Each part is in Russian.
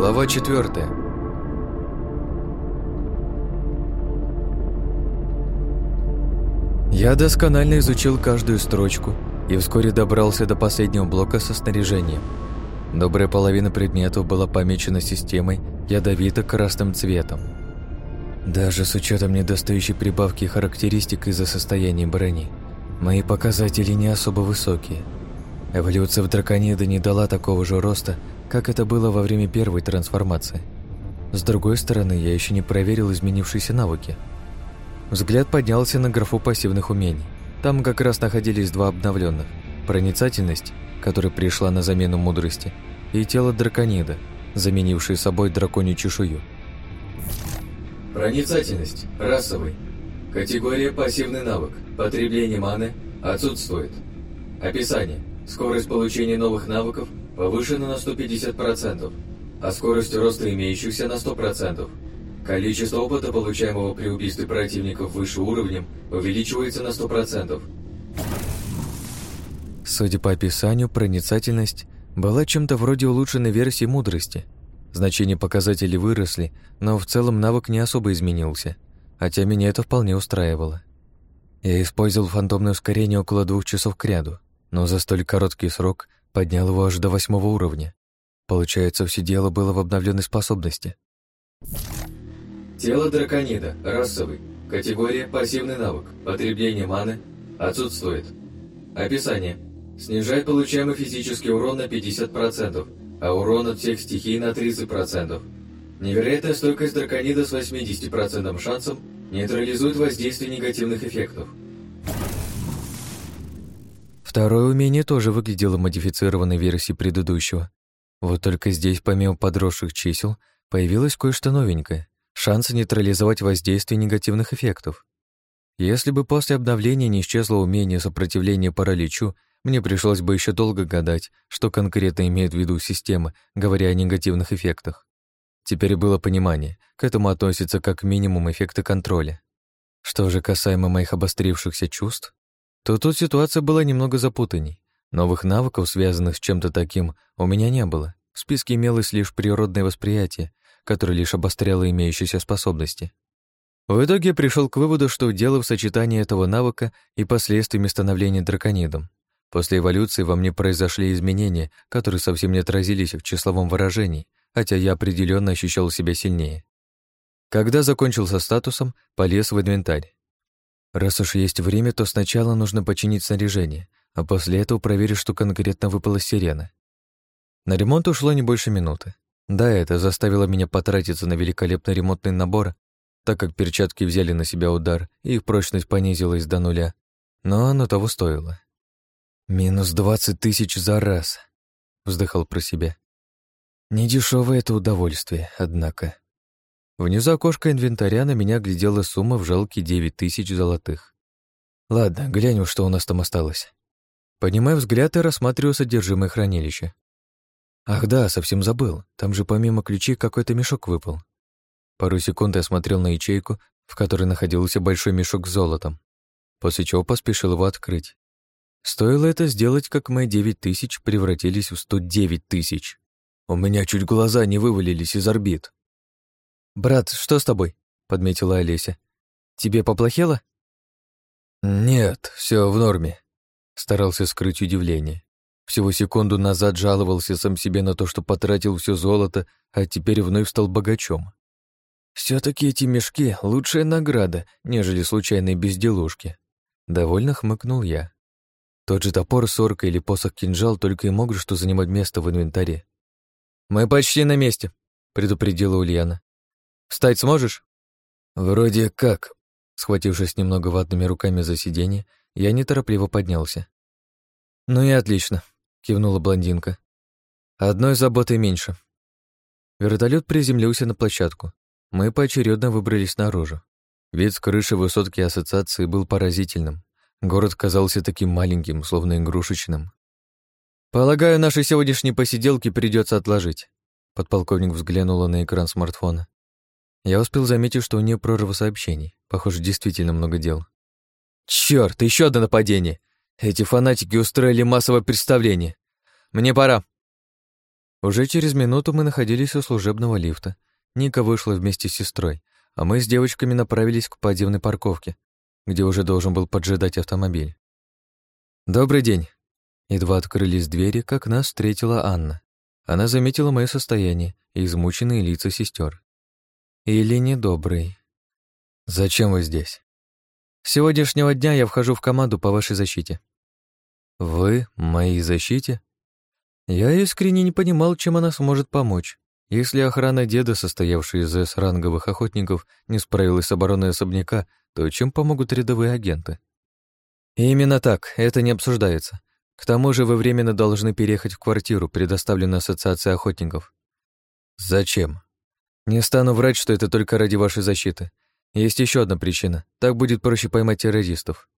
Глава четвертая. Я досконально изучил каждую строчку и вскоре добрался до последнего блока со снаряжением. Добрая половина предметов была помечена системой ядовито-красным цветом. Даже с учетом недостающей прибавки характеристик из-за состояния брони, мои показатели не особо высокие. Эволюция в драконида не дала такого же роста, как это было во время первой трансформации. С другой стороны, я еще не проверил изменившиеся навыки. Взгляд поднялся на графу пассивных умений. Там как раз находились два обновленных: проницательность, которая пришла на замену мудрости, и тело драконида, заменившее собой драконью чешую. Проницательность. Расовый. Категория пассивный навык. Потребление маны отсутствует. Описание. Скорость получения новых навыков повышена на 150%, а скорость роста имеющихся на 100%. Количество опыта, получаемого при убийстве противников выше уровнем, увеличивается на 100%. Судя по описанию, проницательность была чем-то вроде улучшенной версии мудрости. Значения показателей выросли, но в целом навык не особо изменился, хотя меня это вполне устраивало. Я использовал фантомное ускорение около двух часов к ряду, но за столь короткий срок поднял его аж до восьмого уровня. Получается, все дело было в обновленной способности. Тело драконида, расовый. Категория пассивный навык. Потребление маны отсутствует. Описание. Снижает получаемый физический урон на 50%, а урон от всех стихий на 30%. Невероятная стойкость драконида с 80% шансом нейтрализует воздействие негативных эффектов. Второе умение тоже выглядело модифицированной версией предыдущего. Вот только здесь, помимо подросших чисел, появилось кое-что новенькое — шанс нейтрализовать воздействие негативных эффектов. Если бы после обновления не исчезло умение сопротивления параличу, мне пришлось бы еще долго гадать, что конкретно имеет в виду система, говоря о негативных эффектах. Теперь было понимание, к этому относится как минимум эффекты контроля. Что же касаемо моих обострившихся чувств, то тут ситуация была немного запутанней. Новых навыков, связанных с чем-то таким, у меня не было. В списке имелось лишь природное восприятие, которое лишь обостряло имеющиеся способности. В итоге я пришел к выводу, что дело в сочетании этого навыка и последствиями становления драконидом. После эволюции во мне произошли изменения, которые совсем не отразились в числовом выражении, хотя я определенно ощущал себя сильнее. Когда закончил со статусом, полез в инвентарь. Раз уж есть время, то сначала нужно починить снаряжение, а после этого проверить, что конкретно выпала сирена. На ремонт ушло не больше минуты. Да, это заставило меня потратиться на великолепный ремонтный набор, так как перчатки взяли на себя удар, и их прочность понизилась до нуля. Но оно того стоило. «Минус двадцать тысяч за раз», — вздыхал про себя. Недешевое это удовольствие, однако. Внизу окошка инвентаря на меня глядела сумма в жалкие девять тысяч золотых. Ладно, глянем, что у нас там осталось. Поднимаю взгляд и рассматриваю содержимое хранилища. Ах да, совсем забыл. Там же помимо ключей какой-то мешок выпал. Пару секунд я смотрел на ячейку, в которой находился большой мешок с золотом, после чего поспешил его открыть. Стоило это сделать, как мои девять тысяч превратились в сто девять тысяч. У меня чуть глаза не вывалились из орбит. «Брат, что с тобой?» — подметила Олеся. «Тебе поплохело?» «Нет, все в норме», — старался скрыть удивление. Всего секунду назад жаловался сам себе на то, что потратил все золото, а теперь вновь стал богачом. все таки эти мешки — лучшая награда, нежели случайные безделушки. Довольно хмыкнул я. Тот же топор, сорка или посох-кинжал только и могут что занимать место в инвентаре. «Мы почти на месте», — предупредила Ульяна. Встать сможешь?» «Вроде как». Схватившись немного ватными руками за сиденье, я неторопливо поднялся. «Ну и отлично», — кивнула блондинка. «Одной заботы меньше». Вертолет приземлился на площадку. Мы поочередно выбрались наружу. Вид с крыши высотки ассоциации был поразительным. Город казался таким маленьким, словно игрушечным. «Полагаю, наши сегодняшние посиделки придется отложить», подполковник взглянула на экран смартфона. Я успел заметить, что у нее прорва сообщений. Похоже, действительно много дел. Черт, еще одно нападение! Эти фанатики устроили массовое представление. Мне пора. Уже через минуту мы находились у служебного лифта. Ника вышла вместе с сестрой, а мы с девочками направились к подземной парковке, где уже должен был поджидать автомобиль. «Добрый день!» Едва открылись двери, как нас встретила Анна. Она заметила мое состояние и измученные лица сестер. Или недобрый. «Зачем вы здесь?» «С сегодняшнего дня я вхожу в команду по вашей защите». «Вы моей защите?» Я искренне не понимал, чем она сможет помочь. Если охрана деда, состоявшая из С-ранговых охотников, не справилась с обороной особняка, то чем помогут рядовые агенты? именно так, это не обсуждается. К тому же вы временно должны переехать в квартиру, предоставленную Ассоциацией охотников. Зачем? Не стану врать, что это только ради вашей защиты. Есть еще одна причина. Так будет проще поймать террористов.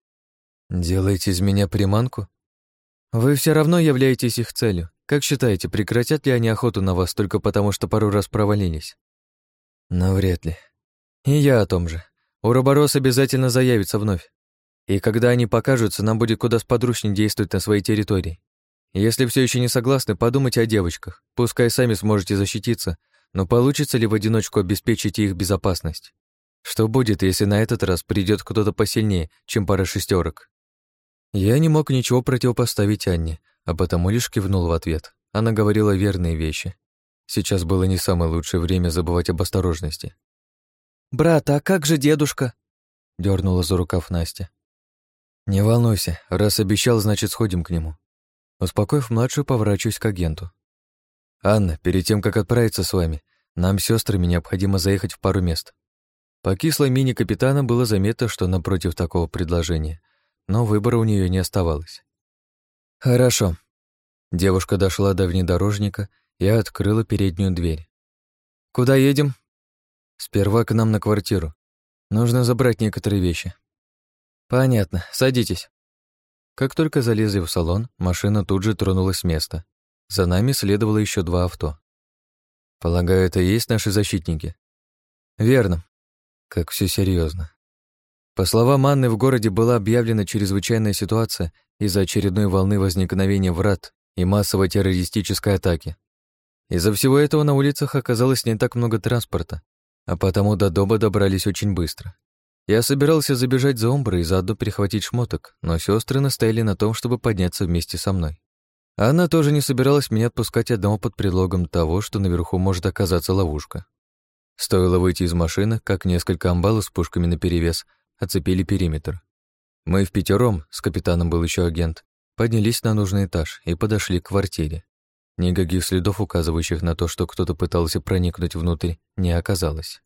Делаете из меня приманку? Вы все равно являетесь их целью. Как считаете, прекратят ли они охоту на вас только потому, что пару раз провалились? Навряд ли. И я о том же. Уроборос обязательно заявится вновь. И когда они покажутся, нам будет куда сподручнее действовать на своей территории. Если все еще не согласны, подумайте о девочках. Пускай сами сможете защититься, но получится ли в одиночку обеспечить их безопасность? Что будет, если на этот раз придет кто-то посильнее, чем пара шестерок? Я не мог ничего противопоставить Анне, а потому лишь кивнул в ответ. Она говорила верные вещи. Сейчас было не самое лучшее время забывать об осторожности. «Брат, а как же дедушка?» — дернула за рукав Настя. «Не волнуйся, раз обещал, значит, сходим к нему». Успокоив младшую, поворачиваюсь к агенту. «Анна, перед тем, как отправиться с вами, нам с сестрами необходимо заехать в пару мест». По кислой мини-капитана было заметно, что напротив такого предложения, но выбора у нее не оставалось. «Хорошо». Девушка дошла до внедорожника и открыла переднюю дверь. «Куда едем?» «Сперва к нам на квартиру. Нужно забрать некоторые вещи». «Понятно. Садитесь». Как только залезли в салон, машина тут же тронулась с места. За нами следовало еще два авто. Полагаю, это и есть наши защитники? Верно. Как все серьезно. По словам Анны, в городе была объявлена чрезвычайная ситуация из-за очередной волны возникновения врат и массовой террористической атаки. Из-за всего этого на улицах оказалось не так много транспорта, а потому до дома добрались очень быстро. Я собирался забежать за Омброй и заодно перехватить шмоток, но сестры настояли на том, чтобы подняться вместе со мной. Она тоже не собиралась меня отпускать одного под предлогом того, что наверху может оказаться ловушка. Стоило выйти из машины, как несколько амбалов с пушками наперевес оцепили периметр. Мы в пятером, с капитаном был еще агент, поднялись на нужный этаж и подошли к квартире. Никаких следов, указывающих на то, что кто-то пытался проникнуть внутрь, не оказалось.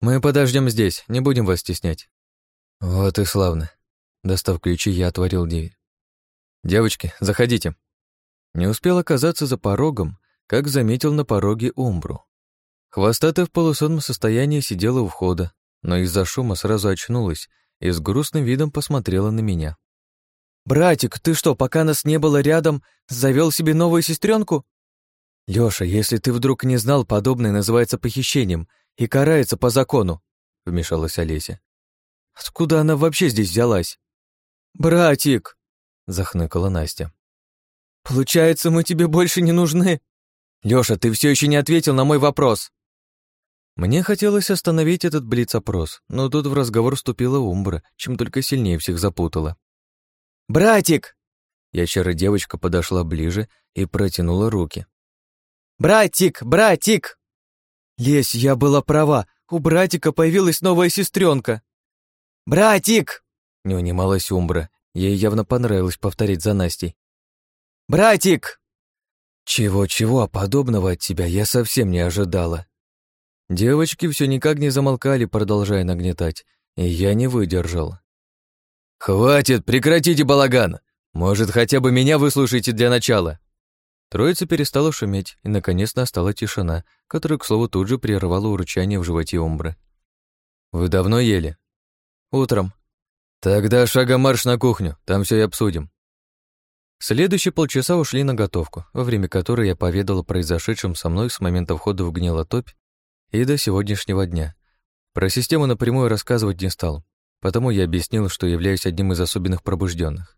«Мы подождем здесь, не будем вас стеснять». «Вот и славно». Достав ключи, я отворил дверь. «Девочки, заходите». Не успел оказаться за порогом, как заметил на пороге Умбру. Хвостатая в полусонном состоянии сидела у входа, но из-за шума сразу очнулась и с грустным видом посмотрела на меня. «Братик, ты что, пока нас не было рядом, завел себе новую сестренку? «Лёша, если ты вдруг не знал, подобное называется похищением и карается по закону», — вмешалась Олеся. «Откуда она вообще здесь взялась?» «Братик!» — захныкала Настя. «Получается, мы тебе больше не нужны?» «Лёша, ты все еще не ответил на мой вопрос!» Мне хотелось остановить этот блиц-опрос, но тут в разговор вступила Умбра, чем только сильнее всех запутала. «Братик!» Ящера девочка подошла ближе и протянула руки. «Братик! Братик!» «Лесь, я была права, у братика появилась новая сестренка. «Братик!» — не унималась Умбра. Ей явно понравилось повторить за Настей. «Братик!» Чего-чего, подобного от тебя я совсем не ожидала. Девочки все никак не замолкали, продолжая нагнетать, и я не выдержал. «Хватит, прекратите балаган! Может, хотя бы меня выслушайте для начала?» Троица перестала шуметь, и наконец настала тишина, которая, к слову, тут же прервала урчание в животе Умбры. «Вы давно ели?» «Утром». «Тогда шагом марш на кухню, там все и обсудим». Следующие полчаса ушли на готовку, во время которой я поведал о произошедшем со мной с момента входа в гнилотопь и до сегодняшнего дня. Про систему напрямую рассказывать не стал, потому я объяснил, что являюсь одним из особенных пробужденных.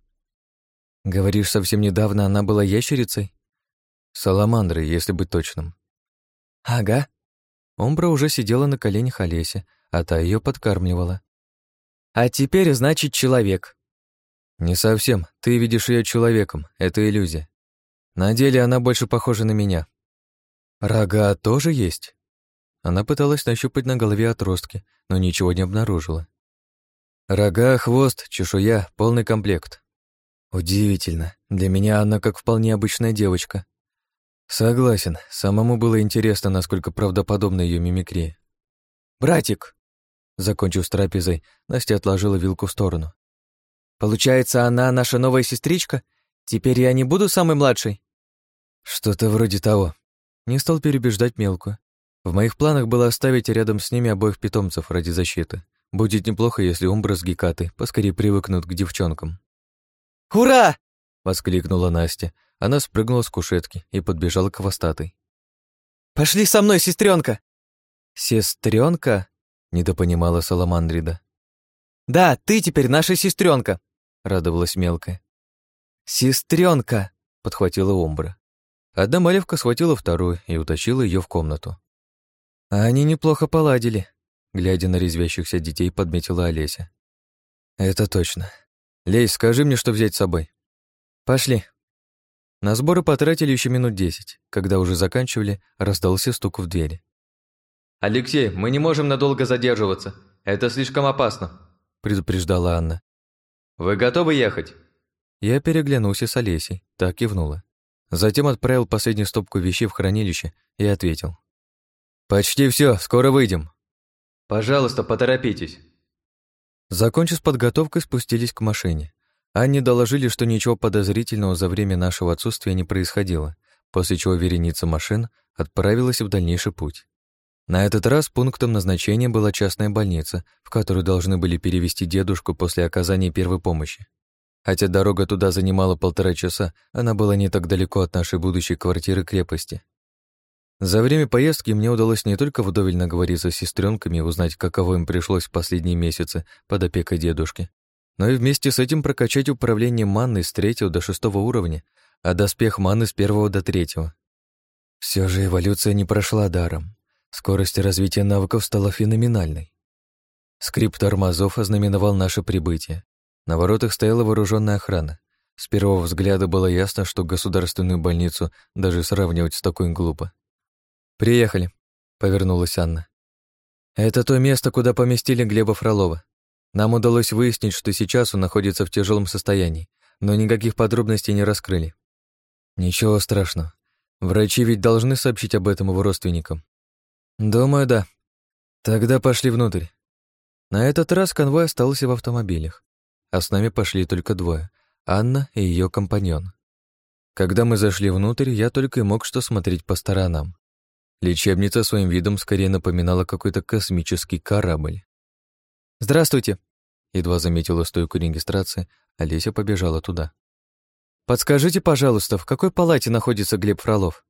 «Говоришь, совсем недавно она была ящерицей?» Саламандры, если быть точным. Ага. Омбра уже сидела на коленях Олеси, а та ее подкармливала. А теперь, значит, человек. Не совсем. Ты видишь ее человеком. Это иллюзия. На деле она больше похожа на меня. Рога тоже есть? Она пыталась нащупать на голове отростки, но ничего не обнаружила. Рога, хвост, чешуя, полный комплект. Удивительно. Для меня она как вполне обычная девочка. Согласен, самому было интересно, насколько правдоподобна ее мимикрия. «Братик!» Закончив с трапезой, Настя отложила вилку в сторону. «Получается, она наша новая сестричка? Теперь я не буду самой младшей?» Что-то вроде того. Не стал перебеждать мелкую. В моих планах было оставить рядом с ними обоих питомцев ради защиты. Будет неплохо, если Умбра с Гекаты поскорее привыкнут к девчонкам. «Ура!» — воскликнула Настя. Она спрыгнула с кушетки и подбежала к хвостатой. «Пошли со мной, сестренка!» «Сестренка?» — недопонимала Саламандрида. «Да, ты теперь наша сестренка, радовалась мелкая. «Сестренка!» — подхватила Умбра. Одна малевка схватила вторую и утащила ее в комнату. А они неплохо поладили, глядя на резвящихся детей, подметила Олеся. Это точно. Лесь, скажи мне, что взять с собой. Пошли. На сборы потратили еще минут десять. Когда уже заканчивали, раздался стук в двери. «Алексей, мы не можем надолго задерживаться. Это слишком опасно», — предупреждала Анна. «Вы готовы ехать?» Я переглянулся с Олесей, так кивнула. Затем отправил последнюю стопку вещей в хранилище и ответил. «Почти все, скоро выйдем». «Пожалуйста, поторопитесь». Закончив подготовкой, спустились к машине. Анне доложили, что ничего подозрительного за время нашего отсутствия не происходило, после чего вереница машин отправилась в дальнейший путь. На этот раз пунктом назначения была частная больница, в которую должны были перевести дедушку после оказания первой помощи. Хотя дорога туда занимала полтора часа, она была не так далеко от нашей будущей квартиры-крепости. За время поездки мне удалось не только вдоволь наговориться с сестренками и узнать, каково им пришлось в последние месяцы под опекой дедушки, но и вместе с этим прокачать управление манной с третьего до шестого уровня, а доспех маны с первого до третьего. Все же эволюция не прошла даром. Скорость развития навыков стала феноменальной. Скрип тормозов ознаменовал наше прибытие. На воротах стояла вооруженная охрана. С первого взгляда было ясно, что государственную больницу даже сравнивать с такой глупо. «Приехали», — повернулась Анна. «Это то место, куда поместили Глеба Фролова. Нам удалось выяснить, что сейчас он находится в тяжелом состоянии, но никаких подробностей не раскрыли. Ничего страшного. Врачи ведь должны сообщить об этом его родственникам. Думаю, да. Тогда пошли внутрь. На этот раз конвой остался в автомобилях, а с нами пошли только двое — Анна и ее компаньон. Когда мы зашли внутрь, я только и мог что смотреть по сторонам. Лечебница своим видом скорее напоминала какой-то космический корабль. «Здравствуйте!» Едва заметила стойку регистрации, Олеся побежала туда. «Подскажите, пожалуйста, в какой палате находится Глеб Фролов?»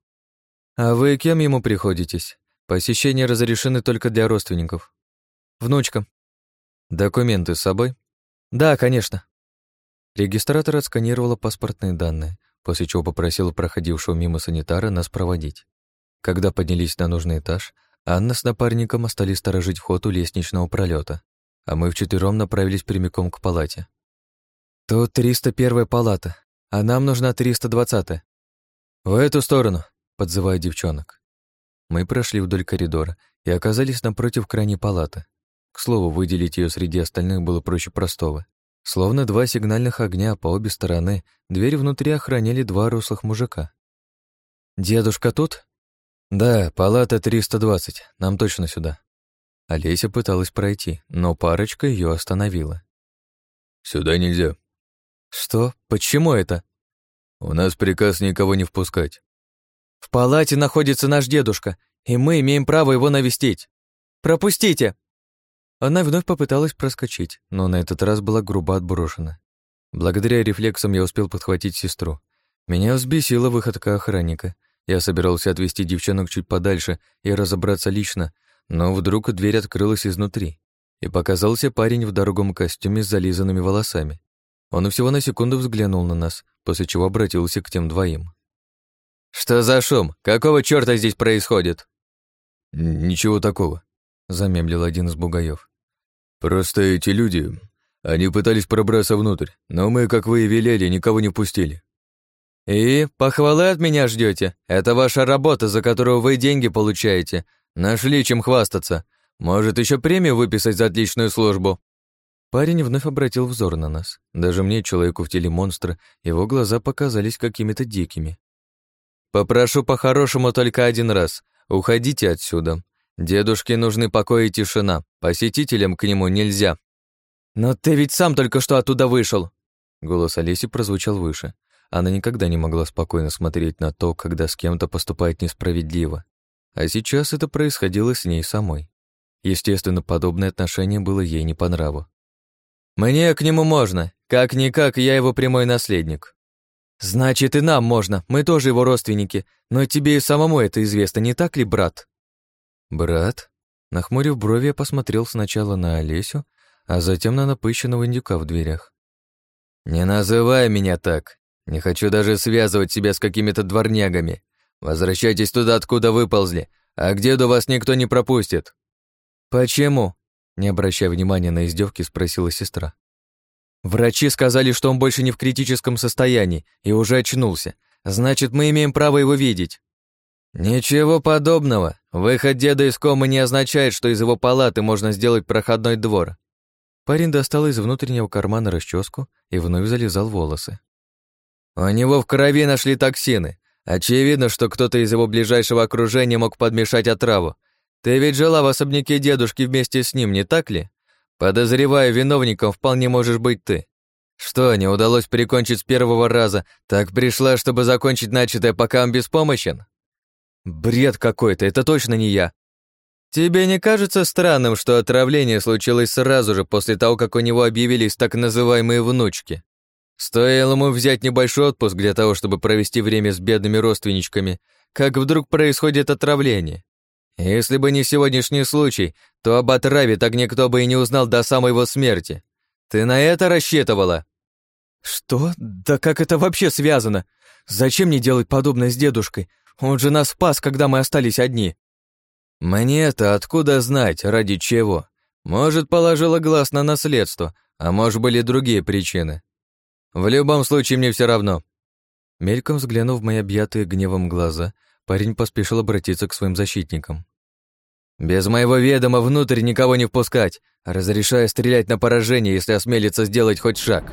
«А вы кем ему приходитесь? Посещения разрешены только для родственников». «Внучка». «Документы с собой?» «Да, конечно». Регистратор отсканировала паспортные данные, после чего попросила проходившего мимо санитара нас проводить. Когда поднялись на нужный этаж, Анна с напарником остались сторожить вход у лестничного пролета, а мы вчетвером направились прямиком к палате. «Тут 301 палата, а нам нужна 320-я». «В эту сторону», — подзывая девчонок. Мы прошли вдоль коридора и оказались напротив крайней палаты. К слову, выделить ее среди остальных было проще простого. Словно два сигнальных огня по обе стороны, дверь внутри охраняли два рослых мужика. «Дедушка тут?» «Да, палата 320, нам точно сюда». Олеся пыталась пройти, но парочка ее остановила. «Сюда нельзя». «Что? Почему это?» «У нас приказ никого не впускать». «В палате находится наш дедушка, и мы имеем право его навестить. Пропустите!» Она вновь попыталась проскочить, но на этот раз была грубо отброшена. Благодаря рефлексам я успел подхватить сестру. Меня взбесила выходка охранника, я собирался отвести девчонок чуть подальше и разобраться лично, но вдруг дверь открылась изнутри, и показался парень в дорогом костюме с зализанными волосами. Он всего на секунду взглянул на нас, после чего обратился к тем двоим. «Что за шум? Какого чёрта здесь происходит?» «Ничего такого», — замедлил один из бугаев. «Просто эти люди, они пытались пробраться внутрь, но мы, как вы и велели, никого не пустили». «И похвалы от меня ждете? Это ваша работа, за которую вы деньги получаете. Нашли чем хвастаться. Может, еще премию выписать за отличную службу?» Парень вновь обратил взор на нас. Даже мне, человеку в теле монстра, его глаза показались какими-то дикими. «Попрошу по-хорошему только один раз. Уходите отсюда. Дедушке нужны покой и тишина. Посетителям к нему нельзя». «Но ты ведь сам только что оттуда вышел!» Голос Олеси прозвучал выше. Она никогда не могла спокойно смотреть на то, когда с кем-то поступает несправедливо. А сейчас это происходило с ней самой. Естественно, подобное отношение было ей не по нраву. «Мне к нему можно. Как-никак, я его прямой наследник». «Значит, и нам можно. Мы тоже его родственники. Но тебе и самому это известно, не так ли, брат?» «Брат?» Нахмурив брови, я посмотрел сначала на Олесю, а затем на напыщенного индюка в дверях. «Не называй меня так. Не хочу даже связывать себя с какими-то дворнягами. Возвращайтесь туда, откуда выползли, а к деду вас никто не пропустит». «Почему?» Не обращая внимания на издевки, спросила сестра. «Врачи сказали, что он больше не в критическом состоянии и уже очнулся. Значит, мы имеем право его видеть». «Ничего подобного. Выход деда из комы не означает, что из его палаты можно сделать проходной двор». Парень достал из внутреннего кармана расческу и вновь залезал волосы. «У него в крови нашли токсины. Очевидно, что кто-то из его ближайшего окружения мог подмешать отраву, ты ведь жила в особняке дедушки вместе с ним, не так ли? Подозреваю, виновником вполне можешь быть ты. Что, не удалось прикончить с первого раза, так пришла, чтобы закончить начатое, пока он беспомощен? Бред какой-то, это точно не я. Тебе не кажется странным, что отравление случилось сразу же после того, как у него объявились так называемые внучки? Стоило ему взять небольшой отпуск для того, чтобы провести время с бедными родственничками, как вдруг происходит отравление. Если бы не сегодняшний случай, то об отраве так никто бы и не узнал до самой его смерти. Ты на это рассчитывала?» «Что? Да как это вообще связано? Зачем мне делать подобное с дедушкой? Он же нас спас, когда мы остались одни». «Мне-то откуда знать, ради чего? Может, положила глаз на наследство, а может, были другие причины. В любом случае, мне все равно». Мельком взглянув в мои объятые гневом глаза, Парень поспешил обратиться к своим защитникам. «Без моего ведома внутрь никого не впускать, разрешая стрелять на поражение, если осмелится сделать хоть шаг».